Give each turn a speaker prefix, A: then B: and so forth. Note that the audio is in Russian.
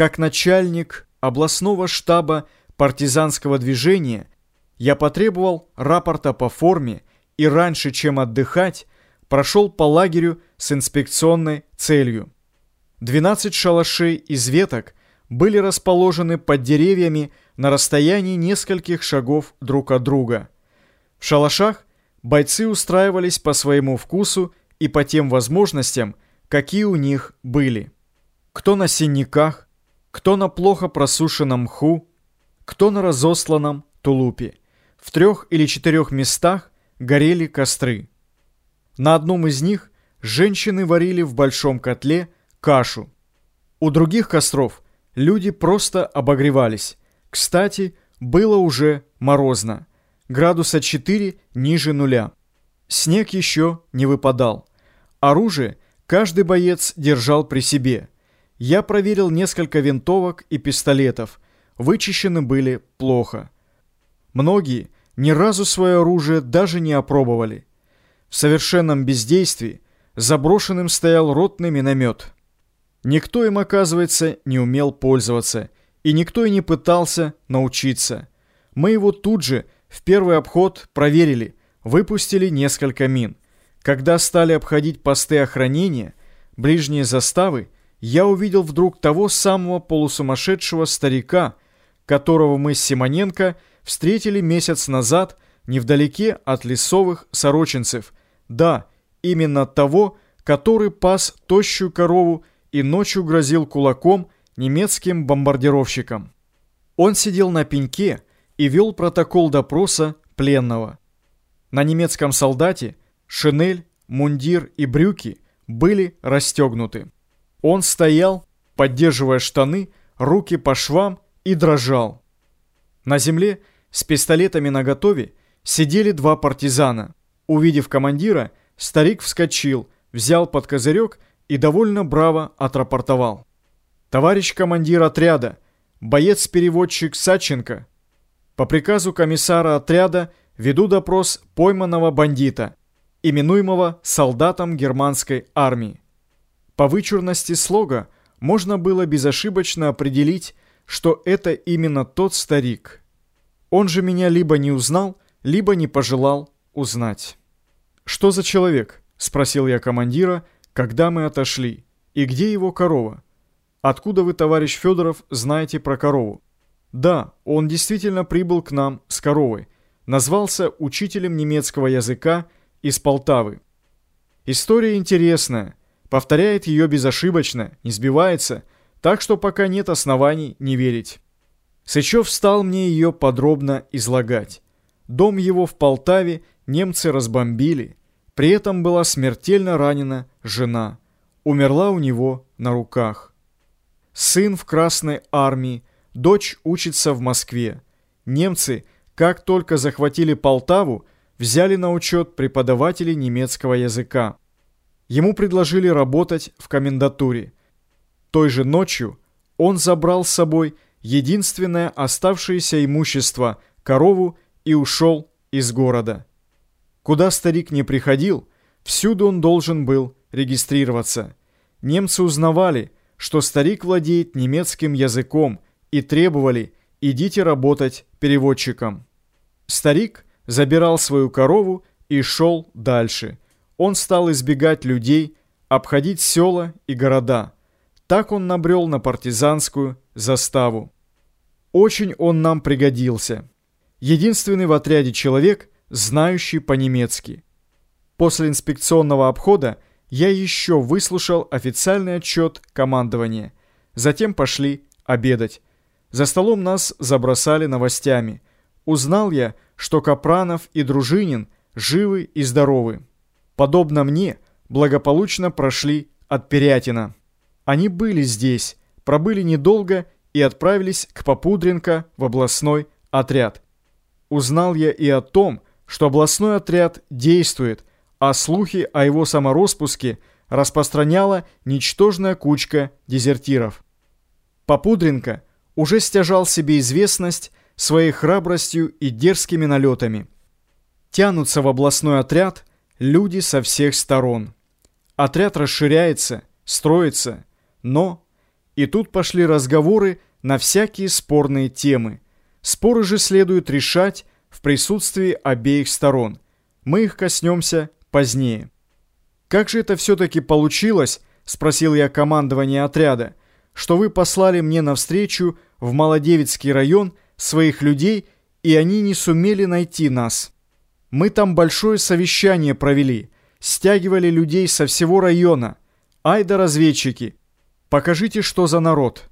A: Как начальник областного штаба партизанского движения я потребовал рапорта по форме и раньше, чем отдыхать, прошел по лагерю с инспекционной целью. 12 шалашей из веток были расположены под деревьями на расстоянии нескольких шагов друг от друга. В шалашах бойцы устраивались по своему вкусу и по тем возможностям, какие у них были. Кто на синяках, кто на плохо просушенном мху, кто на разосланном тулупе. В трех или четырех местах горели костры. На одном из них женщины варили в большом котле кашу. У других костров люди просто обогревались. Кстати, было уже морозно. Градуса 4 ниже нуля. Снег еще не выпадал. Оружие каждый боец держал при себе. Я проверил несколько винтовок и пистолетов. Вычищены были плохо. Многие ни разу свое оружие даже не опробовали. В совершенном бездействии заброшенным стоял ротный миномет. Никто им, оказывается, не умел пользоваться, и никто и не пытался научиться. Мы его тут же, в первый обход, проверили, выпустили несколько мин. Когда стали обходить посты охранения, ближние заставы, я увидел вдруг того самого полусумасшедшего старика, которого мы с Симоненко встретили месяц назад невдалеке от лесовых сорочинцев – да, именно того, который пас тощую корову и ночью грозил кулаком немецким бомбардировщикам. Он сидел на пеньке и вел протокол допроса пленного. На немецком солдате шинель, мундир и брюки были расстегнуты. Он стоял, поддерживая штаны, руки по швам и дрожал. На земле с пистолетами наготове сидели два партизана – Увидев командира, старик вскочил, взял под козырек и довольно браво отрапортовал. «Товарищ командир отряда, боец-переводчик Саченко, по приказу комиссара отряда веду допрос пойманного бандита, именуемого солдатом германской армии. По вычурности слога можно было безошибочно определить, что это именно тот старик. Он же меня либо не узнал, либо не пожелал узнать. «Что за человек?» – спросил я командира, когда мы отошли. «И где его корова?» «Откуда вы, товарищ Федоров, знаете про корову?» «Да, он действительно прибыл к нам с коровой. Назвался учителем немецкого языка из Полтавы. История интересная, повторяет ее безошибочно, не сбивается, так что пока нет оснований не верить». Сычев стал мне ее подробно излагать. Дом его в Полтаве немцы разбомбили, при этом была смертельно ранена жена. Умерла у него на руках. Сын в Красной армии, дочь учится в Москве. Немцы, как только захватили Полтаву, взяли на учет преподавателей немецкого языка. Ему предложили работать в комендатуре. Той же ночью он забрал с собой единственное оставшееся имущество – корову и ушел из города. Куда старик не приходил, всюду он должен был регистрироваться. Немцы узнавали, что старик владеет немецким языком и требовали «идите работать переводчиком». Старик забирал свою корову и шел дальше. Он стал избегать людей, обходить села и города. Так он набрел на партизанскую заставу. Очень он нам пригодился. Единственный в отряде человек, знающий по-немецки. После инспекционного обхода я еще выслушал официальный отчет командования. Затем пошли обедать. За столом нас забросали новостями. Узнал я, что Капранов и Дружинин живы и здоровы. Подобно мне, благополучно прошли от Перятина. Они были здесь, пробыли недолго и отправились к Попудренко в областной отряд. Узнал я и о том, что областной отряд действует, а слухи о его самороспуске распространяла ничтожная кучка дезертиров. Попудренко уже стяжал себе известность своей храбростью и дерзкими налетами. Тянутся в областной отряд люди со всех сторон. Отряд расширяется, строится, но И тут пошли разговоры на всякие спорные темы. Споры же следует решать в присутствии обеих сторон. Мы их коснемся позднее. «Как же это все-таки получилось?» – спросил я командование отряда, что вы послали мне навстречу в Молодевицкий район своих людей, и они не сумели найти нас. Мы там большое совещание провели, стягивали людей со всего района. Ай да разведчики! Покажите, что за народ!»